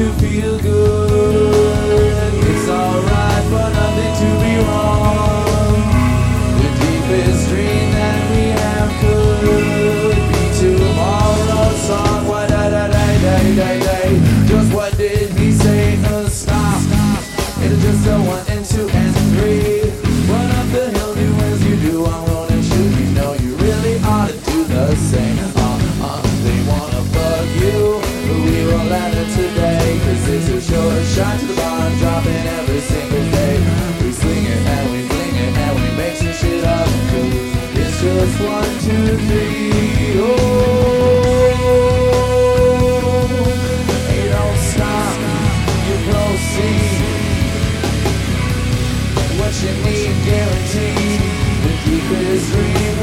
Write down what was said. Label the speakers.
Speaker 1: to feel good. It's alright for nothing to be wrong. The deepest dream that we have could be tomorrow's song. What da da da da da da. Just what did he say? Uh, stop. It's just a one and two and three. Run up the hill, do as you do. I'm gonna shoot. You know you really ought to do the same. Uh, uh, they wanna bug you, we won't let it today. Oh, what you need, guaranteed. The deepest dream